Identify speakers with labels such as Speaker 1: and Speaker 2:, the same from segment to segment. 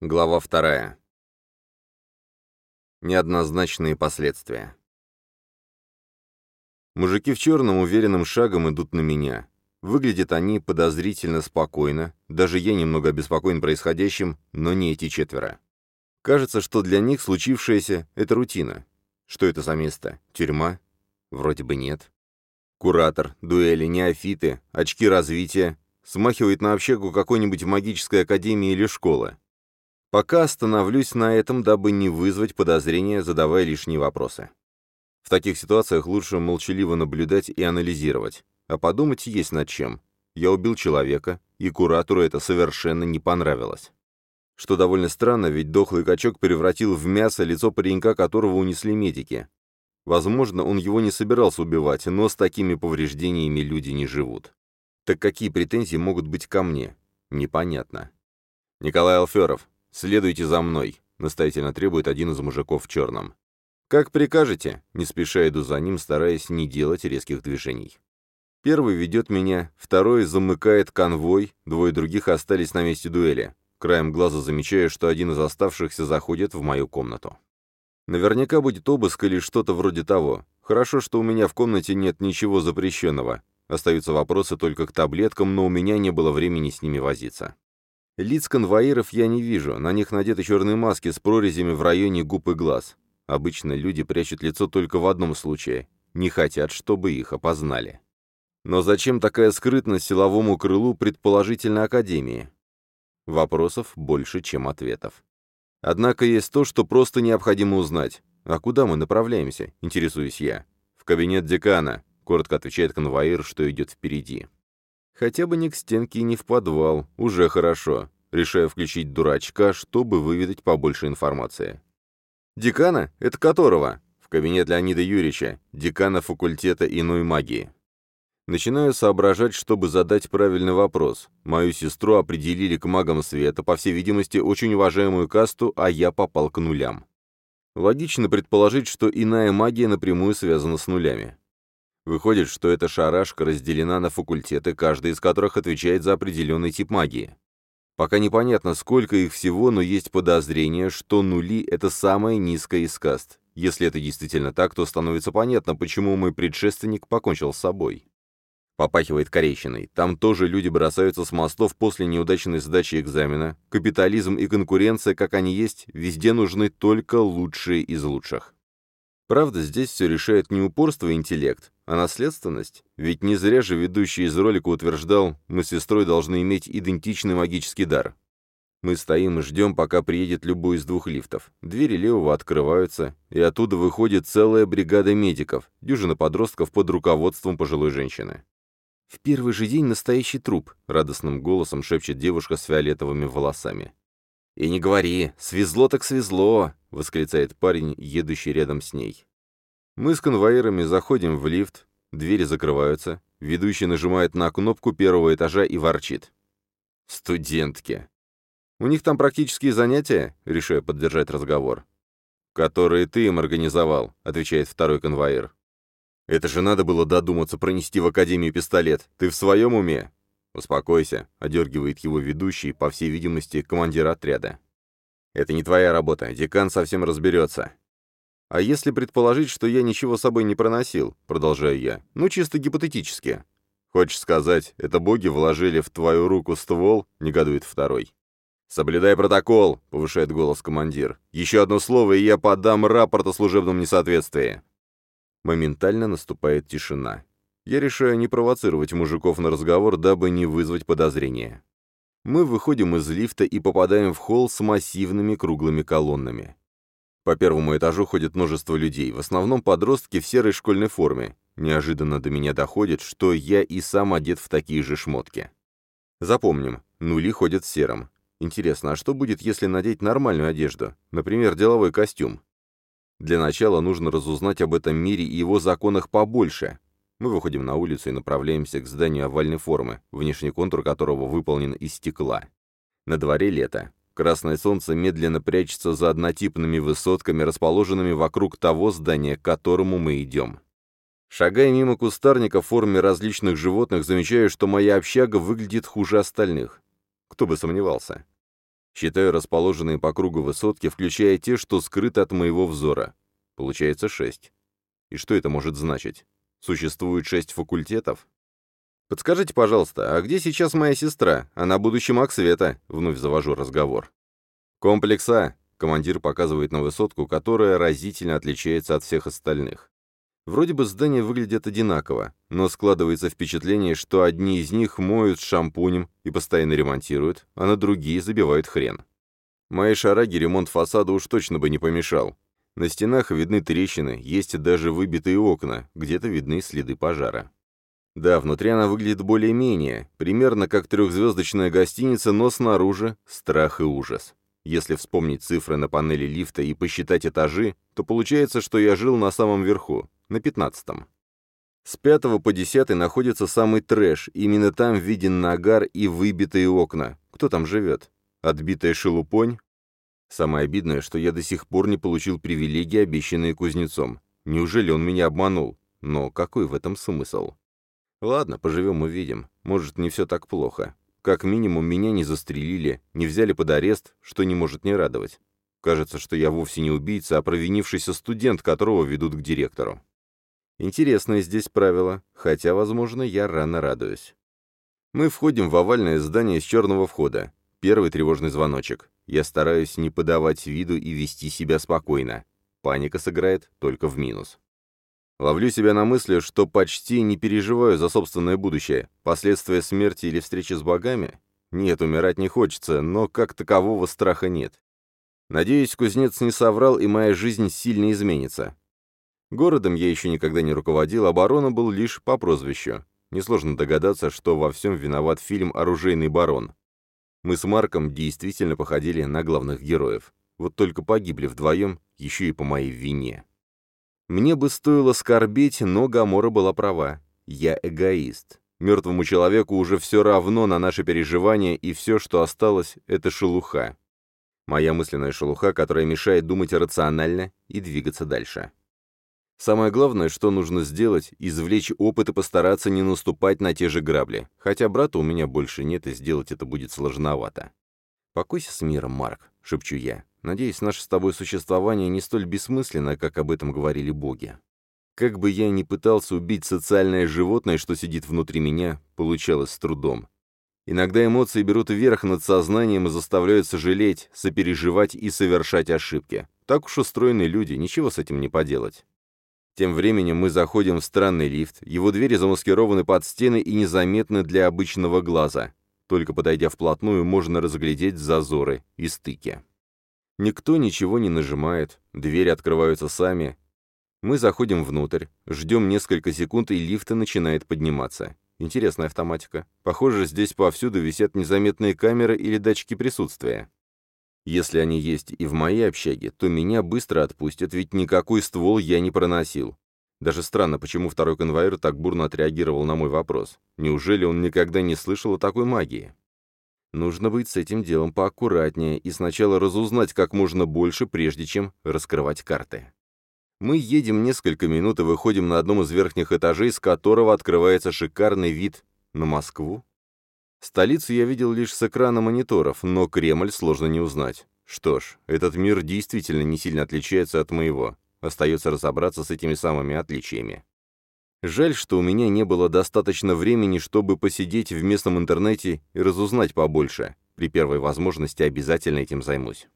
Speaker 1: Глава вторая. Неоднозначные последствия. Мужики в черном уверенным шагом идут на меня. Выглядят они подозрительно спокойно, даже я немного обеспокоен происходящим, но не эти четверо. Кажется, что для них случившееся — это рутина. Что это за место? Тюрьма? Вроде бы нет. Куратор, дуэли, неофиты, очки развития. Смахивает на общагу какой-нибудь магической академии или школы. Пока остановлюсь на этом, дабы не вызвать подозрения, задавая лишние вопросы. В таких ситуациях лучше молчаливо наблюдать и анализировать. А подумать есть над чем. Я убил человека, и куратору это совершенно не понравилось. Что довольно странно, ведь дохлый качок превратил в мясо лицо паренька, которого унесли медики. Возможно, он его не собирался убивать, но с такими повреждениями люди не живут. Так какие претензии могут быть ко мне? Непонятно. Николай Алферов, «Следуйте за мной», — настоятельно требует один из мужиков в черном. «Как прикажете», — не спеша иду за ним, стараясь не делать резких движений. Первый ведет меня, второй замыкает конвой, двое других остались на месте дуэли. Краем глаза замечаю, что один из оставшихся заходит в мою комнату. Наверняка будет обыск или что-то вроде того. Хорошо, что у меня в комнате нет ничего запрещенного. Остаются вопросы только к таблеткам, но у меня не было времени с ними возиться. Лиц конвоиров я не вижу, на них надеты черные маски с прорезями в районе губ и глаз. Обычно люди прячут лицо только в одном случае — не хотят, чтобы их опознали. Но зачем такая скрытность силовому крылу предположительно Академии? Вопросов больше, чем ответов. Однако есть то, что просто необходимо узнать. А куда мы направляемся, интересуюсь я. В кабинет декана, коротко отвечает конвоир, что идет впереди. Хотя бы не к стенке и не в подвал, уже хорошо. Решаю включить дурачка, чтобы выведать побольше информации. «Декана? Это которого?» В кабинет Леонида Юрьевича, декана факультета иной магии. Начинаю соображать, чтобы задать правильный вопрос. Мою сестру определили к магам света, по всей видимости, очень уважаемую касту, а я попал к нулям. Логично предположить, что иная магия напрямую связана с нулями. Выходит, что эта шарашка разделена на факультеты, каждый из которых отвечает за определенный тип магии. Пока непонятно, сколько их всего, но есть подозрение, что нули — это самая низкая из каст. Если это действительно так, то становится понятно, почему мой предшественник покончил с собой. Попахивает корейщиной. Там тоже люди бросаются с мостов после неудачной сдачи экзамена. Капитализм и конкуренция, как они есть, везде нужны только лучшие из лучших. Правда, здесь все решает не упорство и интеллект, а наследственность. Ведь не зря же ведущий из ролика утверждал, мы с сестрой должны иметь идентичный магический дар. Мы стоим и ждем, пока приедет любой из двух лифтов. Двери левого открываются, и оттуда выходит целая бригада медиков, дюжина подростков под руководством пожилой женщины. «В первый же день настоящий труп», — радостным голосом шепчет девушка с фиолетовыми волосами. «И не говори, свезло так свезло!» — восклицает парень, едущий рядом с ней. Мы с конвоирами заходим в лифт, двери закрываются, ведущий нажимает на кнопку первого этажа и ворчит. «Студентки!» «У них там практические занятия?» — решаю поддержать разговор. «Которые ты им организовал», — отвечает второй конвоир. «Это же надо было додуматься пронести в Академию пистолет. Ты в своем уме?» «Успокойся», — одергивает его ведущий, по всей видимости, командир отряда. «Это не твоя работа, декан совсем разберется». «А если предположить, что я ничего с собой не проносил?» — продолжаю я. «Ну, чисто гипотетически». «Хочешь сказать, это боги вложили в твою руку ствол?» — негодует второй. «Соблюдай протокол», — повышает голос командир. «Еще одно слово, и я подам рапорт о служебном несоответствии». Моментально наступает тишина. Я решаю не провоцировать мужиков на разговор, дабы не вызвать подозрения. Мы выходим из лифта и попадаем в холл с массивными круглыми колоннами. По первому этажу ходит множество людей, в основном подростки в серой школьной форме. Неожиданно до меня доходит, что я и сам одет в такие же шмотки. Запомним, нули ходят в сером. Интересно, а что будет, если надеть нормальную одежду? Например, деловой костюм? Для начала нужно разузнать об этом мире и его законах побольше, мы выходим на улицу и направляемся к зданию овальной формы, внешний контур которого выполнен из стекла. На дворе лето. Красное солнце медленно прячется за однотипными высотками, расположенными вокруг того здания, к которому мы идем. Шагая мимо кустарника в форме различных животных, замечаю, что моя общага выглядит хуже остальных. Кто бы сомневался. Считаю расположенные по кругу высотки, включая те, что скрыты от моего взора. Получается шесть. И что это может значить? Существует шесть факультетов? «Подскажите, пожалуйста, а где сейчас моя сестра? Она будущий маг света», — вновь завожу разговор. «Комплекса», — командир показывает на высотку, которая разительно отличается от всех остальных. Вроде бы здания выглядят одинаково, но складывается впечатление, что одни из них моют шампунем и постоянно ремонтируют, а на другие забивают хрен. Моей шараге ремонт фасада уж точно бы не помешал. На стенах видны трещины, есть даже выбитые окна, где-то видны следы пожара. Да, внутри она выглядит более-менее, примерно как трехзвездочная гостиница, но снаружи страх и ужас. Если вспомнить цифры на панели лифта и посчитать этажи, то получается, что я жил на самом верху, на пятнадцатом. С пятого по десятый находится самый трэш, именно там виден нагар и выбитые окна. Кто там живет? Отбитая шелупонь? Самое обидное, что я до сих пор не получил привилегии, обещанные кузнецом. Неужели он меня обманул? Но какой в этом смысл? Ладно, поживем увидим. Может, не все так плохо. Как минимум, меня не застрелили, не взяли под арест, что не может не радовать. Кажется, что я вовсе не убийца, а провинившийся студент, которого ведут к директору. Интересное здесь правило, хотя, возможно, я рано радуюсь. Мы входим в овальное здание с черного входа. Первый тревожный звоночек. Я стараюсь не подавать виду и вести себя спокойно. Паника сыграет только в минус. Ловлю себя на мысли, что почти не переживаю за собственное будущее. Последствия смерти или встречи с богами? Нет, умирать не хочется, но как такового страха нет. Надеюсь, кузнец не соврал, и моя жизнь сильно изменится. Городом я еще никогда не руководил, а бароном был лишь по прозвищу. Несложно догадаться, что во всем виноват фильм «Оружейный барон». Мы с Марком действительно походили на главных героев. Вот только погибли вдвоем, еще и по моей вине. Мне бы стоило скорбеть, но Гамора была права. Я эгоист. Мертвому человеку уже все равно на наши переживания, и все, что осталось, — это шелуха. Моя мысленная шелуха, которая мешает думать рационально и двигаться дальше. Самое главное, что нужно сделать, извлечь опыт и постараться не наступать на те же грабли. Хотя брата у меня больше нет, и сделать это будет сложновато. «Покойся с миром, Марк», — шепчу я. Надеюсь, наше с тобой существование не столь бессмысленно, как об этом говорили боги. Как бы я ни пытался убить социальное животное, что сидит внутри меня, получалось с трудом. Иногда эмоции берут вверх над сознанием и заставляют сожалеть, сопереживать и совершать ошибки. Так уж устроены люди, ничего с этим не поделать. Тем временем мы заходим в странный лифт, его двери замаскированы под стены и незаметны для обычного глаза. Только подойдя вплотную, можно разглядеть зазоры и стыки. Никто ничего не нажимает, двери открываются сами. Мы заходим внутрь, ждем несколько секунд, и лифт начинает подниматься. Интересная автоматика. Похоже, здесь повсюду висят незаметные камеры или датчики присутствия. Если они есть и в моей общаге, то меня быстро отпустят, ведь никакой ствол я не проносил. Даже странно, почему второй конвоир так бурно отреагировал на мой вопрос. Неужели он никогда не слышал о такой магии? Нужно быть с этим делом поаккуратнее и сначала разузнать как можно больше, прежде чем раскрывать карты. Мы едем несколько минут и выходим на одном из верхних этажей, с которого открывается шикарный вид на Москву. Столицу я видел лишь с экрана мониторов, но Кремль сложно не узнать. Что ж, этот мир действительно не сильно отличается от моего. Остается разобраться с этими самыми отличиями. Жаль, что у меня не было достаточно времени, чтобы посидеть в местном интернете и разузнать побольше. При первой возможности обязательно этим займусь.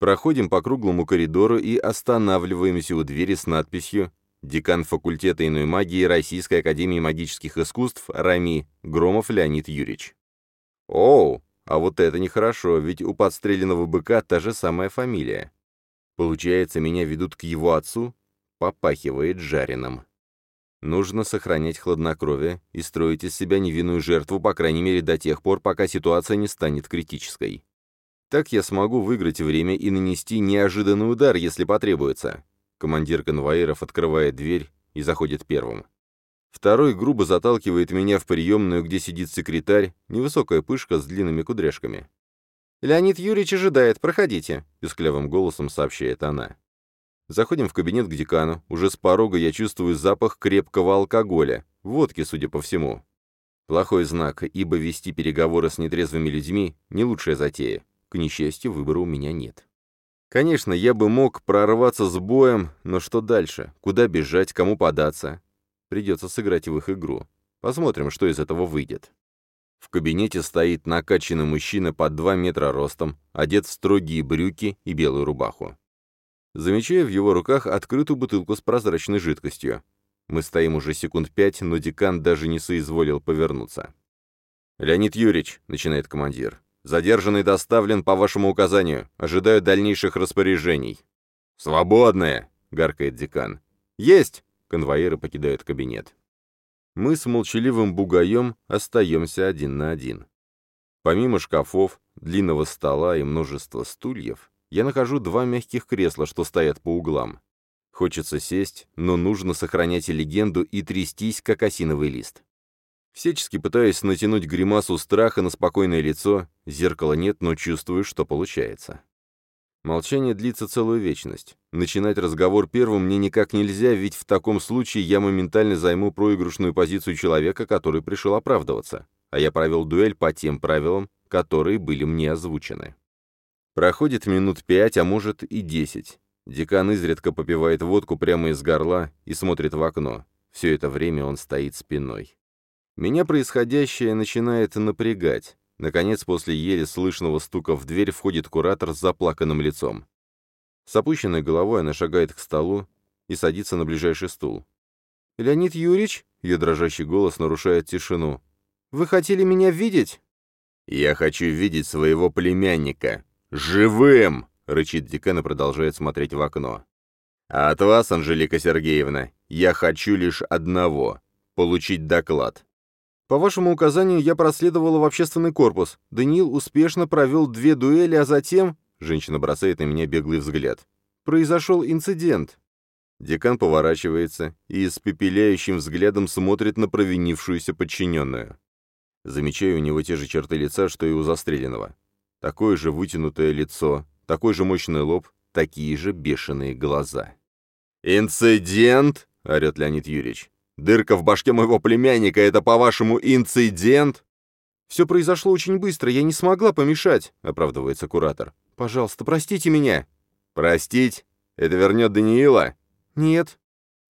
Speaker 1: Проходим по круглому коридору и останавливаемся у двери с надписью «Декан факультета иной магии Российской академии магических искусств Рами Громов Леонид Юрьевич». Оу, а вот это нехорошо, ведь у подстреленного быка та же самая фамилия. Получается, меня ведут к его отцу? Попахивает жареным. Нужно сохранять хладнокровие и строить из себя невинную жертву, по крайней мере, до тех пор, пока ситуация не станет критической. Так я смогу выиграть время и нанести неожиданный удар, если потребуется. Командир конвоиров открывает дверь и заходит первым. Второй грубо заталкивает меня в приемную, где сидит секретарь, невысокая пышка с длинными кудряшками. «Леонид Юрьевич ожидает, проходите», — песклявым голосом сообщает она. Заходим в кабинет к декану. Уже с порога я чувствую запах крепкого алкоголя. Водки, судя по всему. Плохой знак, ибо вести переговоры с нетрезвыми людьми – не лучшая затея. К несчастью, выбора у меня нет. Конечно, я бы мог прорваться с боем, но что дальше? Куда бежать, кому податься? Придется сыграть в их игру. Посмотрим, что из этого выйдет. В кабинете стоит накачанный мужчина под 2 метра ростом, одет в строгие брюки и белую рубаху. Замечаю в его руках открытую бутылку с прозрачной жидкостью. Мы стоим уже секунд пять, но декан даже не соизволил повернуться. «Леонид Юрьевич», — начинает командир, Задержанный доставлен по вашему указанию. Ожидаю дальнейших распоряжений». «Свободное!» — гаркает декан. «Есть!» — конвоиры покидают кабинет. Мы с молчаливым бугаем остаемся один на один. Помимо шкафов, длинного стола и множества стульев, я нахожу два мягких кресла, что стоят по углам. Хочется сесть, но нужно сохранять легенду и трястись, как осиновый лист. Всячески пытаясь натянуть гримасу страха на спокойное лицо, зеркала нет, но чувствую, что получается. Молчание длится целую вечность. Начинать разговор первым мне никак нельзя, ведь в таком случае я моментально займу проигрышную позицию человека, который пришел оправдываться, а я провел дуэль по тем правилам, которые были мне озвучены. Проходит минут пять, а может и десять. Декан изредка попивает водку прямо из горла и смотрит в окно. Все это время он стоит спиной. Меня происходящее начинает напрягать. Наконец, после еле слышного стука в дверь входит куратор с заплаканным лицом. С опущенной головой она шагает к столу и садится на ближайший стул. «Леонид Юрьевич?» — ее дрожащий голос нарушает тишину. «Вы хотели меня видеть?» «Я хочу видеть своего племянника. Живым!» — рычит декан и продолжает смотреть в окно. «А от вас, Анжелика Сергеевна, я хочу лишь одного — получить доклад. По вашему указанию я проследовала в общественный корпус. Даниил успешно провел две дуэли, а затем... Женщина бросает на меня беглый взгляд. Произошел инцидент. Декан поворачивается и с пепеляющим взглядом смотрит на провинившуюся подчиненную. Замечаю у него те же черты лица, что и у застреленного. Такое же вытянутое лицо, такой же мощный лоб, такие же бешеные глаза. «Инцидент!» — орет Леонид Юрьевич. Дырка в башке моего племянника — это, по-вашему, инцидент?» «Все произошло очень быстро, я не смогла помешать», — оправдывается куратор. «Пожалуйста, простите меня». «Простить? Это вернет Даниила?» «Нет».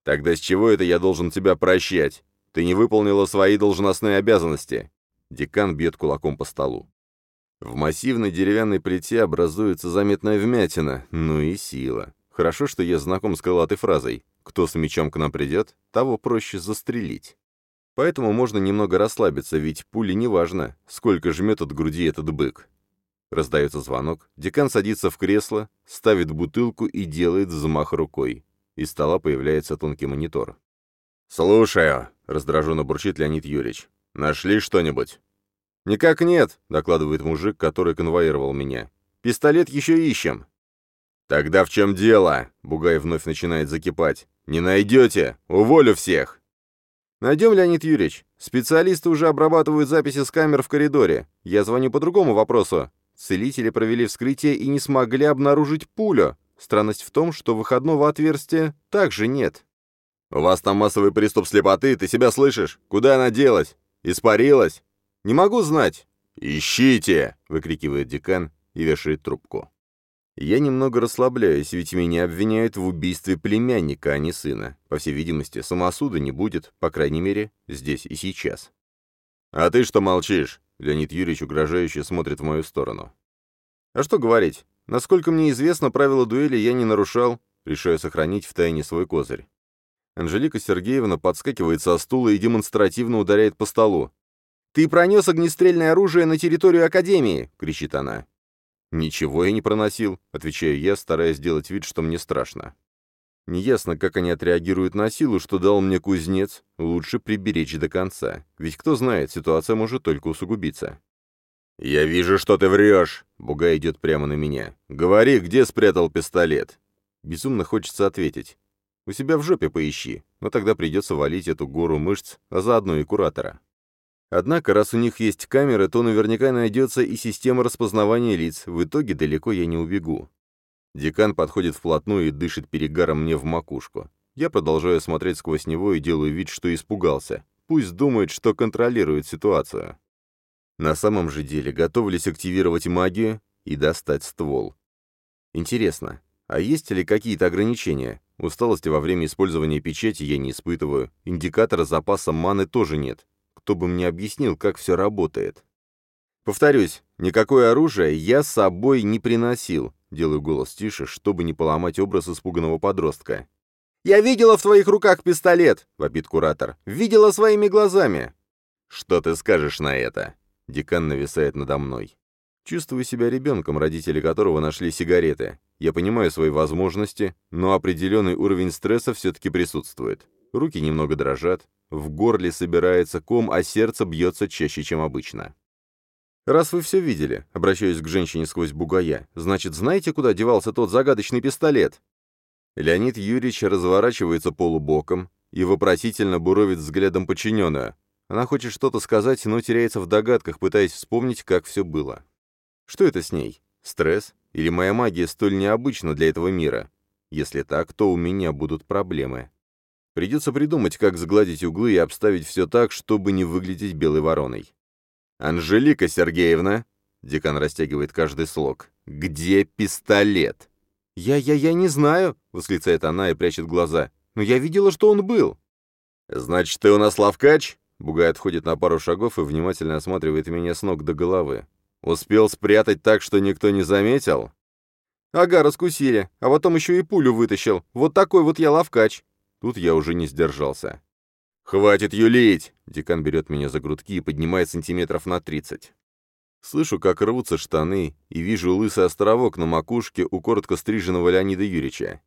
Speaker 1: «Тогда с чего это я должен тебя прощать? Ты не выполнила свои должностные обязанности». Декан бьет кулаком по столу. В массивной деревянной плите образуется заметная вмятина, ну и сила. Хорошо, что я знаком с крылатой фразой кто с мечом к нам придет, того проще застрелить. Поэтому можно немного расслабиться, ведь пули не важно, сколько жмет от груди этот бык. Раздается звонок, декан садится в кресло, ставит бутылку и делает взмах рукой. Из стола появляется тонкий монитор. «Слушаю», — раздраженно бурчит Леонид Юрьевич. «Нашли что-нибудь?» «Никак нет», — докладывает мужик, который конвоировал меня. «Пистолет еще ищем». «Тогда в чем дело?» — Бугай вновь начинает закипать. «Не найдете! Уволю всех!» «Найдем, Леонид Юрьевич. Специалисты уже обрабатывают записи с камер в коридоре. Я звоню по другому вопросу. Целители провели вскрытие и не смогли обнаружить пулю. Странность в том, что выходного отверстия также нет». «У вас там массовый приступ слепоты, ты себя слышишь? Куда она делась? Испарилась?» «Не могу знать». «Ищите!» — выкрикивает декан и вешает трубку. Я немного расслабляюсь, ведь меня обвиняют в убийстве племянника, а не сына. По всей видимости, самосуда не будет, по крайней мере, здесь и сейчас. «А ты что молчишь?» — Леонид Юрьевич угрожающе смотрит в мою сторону. «А что говорить? Насколько мне известно, правила дуэли я не нарушал, решаю сохранить в тайне свой козырь. Анжелика Сергеевна подскакивает со стула и демонстративно ударяет по столу. «Ты пронес огнестрельное оружие на территорию Академии!» — кричит она. «Ничего я не проносил», — отвечаю я, стараясь сделать вид, что мне страшно. Неясно, как они отреагируют на силу, что дал мне кузнец, лучше приберечь до конца, ведь кто знает, ситуация может только усугубиться. «Я вижу, что ты врешь!» — Буга идет прямо на меня. «Говори, где спрятал пистолет?» Безумно хочется ответить. «У себя в жопе поищи», но тогда придется валить эту гору мышц, а заодно и куратора. Однако, раз у них есть камеры, то наверняка найдется и система распознавания лиц, в итоге далеко я не убегу. Декан подходит вплотную и дышит перегаром мне в макушку. Я продолжаю смотреть сквозь него и делаю вид, что испугался. Пусть думает, что контролирует ситуацию. На самом же деле, готовлюсь активировать магию, и достать ствол. Интересно, а есть ли какие-то ограничения? Усталости во время использования печати я не испытываю, индикатора запаса маны тоже нет. Кто бы мне объяснил, как все работает? Повторюсь, никакое оружие я с собой не приносил. Делаю голос тише, чтобы не поломать образ испуганного подростка. «Я видела в твоих руках пистолет!» — вопит куратор. «Видела своими глазами!» «Что ты скажешь на это?» Декан нависает надо мной. Чувствую себя ребенком, родители которого нашли сигареты. Я понимаю свои возможности, но определенный уровень стресса все-таки присутствует. Руки немного дрожат, в горле собирается ком, а сердце бьется чаще, чем обычно. «Раз вы все видели», — обращаюсь к женщине сквозь бугая, «значит, знаете, куда девался тот загадочный пистолет?» Леонид Юрьевич разворачивается полубоком и вопросительно буровит взглядом подчиненную. Она хочет что-то сказать, но теряется в догадках, пытаясь вспомнить, как все было. Что это с ней? Стресс? Или моя магия столь необычна для этого мира? Если так, то у меня будут проблемы. Придется придумать, как сгладить углы и обставить все так, чтобы не выглядеть белой вороной. «Анжелика Сергеевна!» — декан растягивает каждый слог. «Где пистолет?» «Я-я-я не знаю!» — восклицает она и прячет глаза. «Но я видела, что он был!» «Значит, ты у нас лавкач?» Бугай отходит на пару шагов и внимательно осматривает меня с ног до головы. Успел спрятать так, что никто не заметил? Ага, раскусили. А потом еще и пулю вытащил. Вот такой вот я ловкач. Тут я уже не сдержался. «Хватит юлить!» Декан берет меня за грудки и поднимает сантиметров на тридцать. Слышу, как рвутся штаны, и вижу лысый островок на макушке у коротко стриженного Леонида Юрьевича.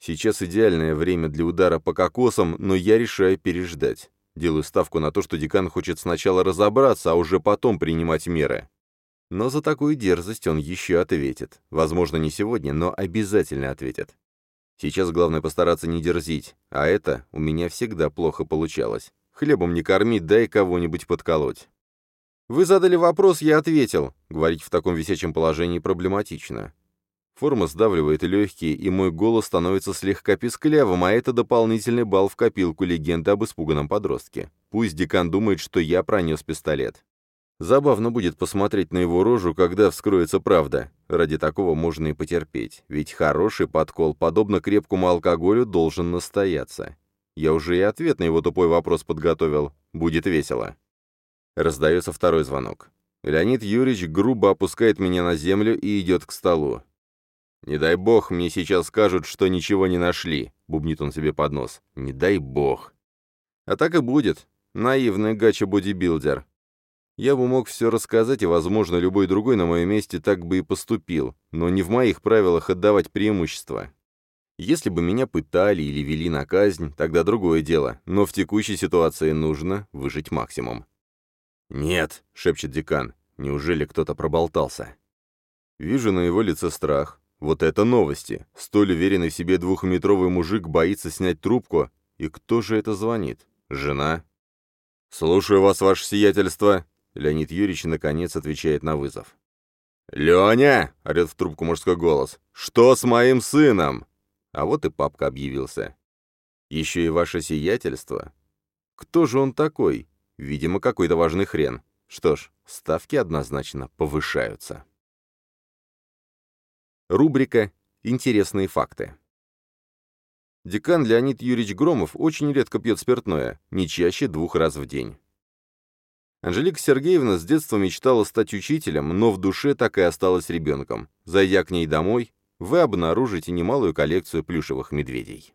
Speaker 1: Сейчас идеальное время для удара по кокосам, но я решаю переждать. Делаю ставку на то, что декан хочет сначала разобраться, а уже потом принимать меры. Но за такую дерзость он еще ответит. Возможно, не сегодня, но обязательно ответит. Сейчас главное постараться не дерзить, а это у меня всегда плохо получалось. Хлебом не корми, дай кого-нибудь подколоть. «Вы задали вопрос, я ответил». Говорить в таком висячем положении проблематично. Форма сдавливает легкие, и мой голос становится слегка писклявым, а это дополнительный балл в копилку легенды об испуганном подростке. Пусть декан думает, что я пронес пистолет. Забавно будет посмотреть на его рожу, когда вскроется правда. Ради такого можно и потерпеть, ведь хороший подкол, подобно крепкому алкоголю, должен настояться. Я уже и ответ на его тупой вопрос подготовил. Будет весело. Раздается второй звонок. Леонид Юрьевич грубо опускает меня на землю и идет к столу. «Не дай бог, мне сейчас скажут, что ничего не нашли», — бубнит он себе под нос. «Не дай бог». А так и будет. Наивный гача-бодибилдер. Я бы мог все рассказать, и, возможно, любой другой на моем месте так бы и поступил, но не в моих правилах отдавать преимущество. Если бы меня пытали или вели на казнь, тогда другое дело, но в текущей ситуации нужно выжить максимум. «Нет», — шепчет декан, — «неужели кто-то проболтался?» Вижу на его лице страх. Вот это новости. Столь уверенный в себе двухметровый мужик боится снять трубку. И кто же это звонит? Жена? «Слушаю вас, ваше сиятельство», Леонид Юрьевич наконец отвечает на вызов. «Леня!» — орет в трубку мужской голос. «Что с моим сыном?» А вот и папка объявился. «Еще и ваше сиятельство? Кто же он такой? Видимо, какой-то важный хрен. Что ж, ставки однозначно повышаются». Рубрика «Интересные факты». Декан Леонид Юрьевич Громов очень редко пьет спиртное, не чаще двух раз в день. Анжелика Сергеевна с детства мечтала стать учителем, но в душе так и осталась ребенком. Зайдя к ней домой, вы обнаружите немалую коллекцию плюшевых медведей.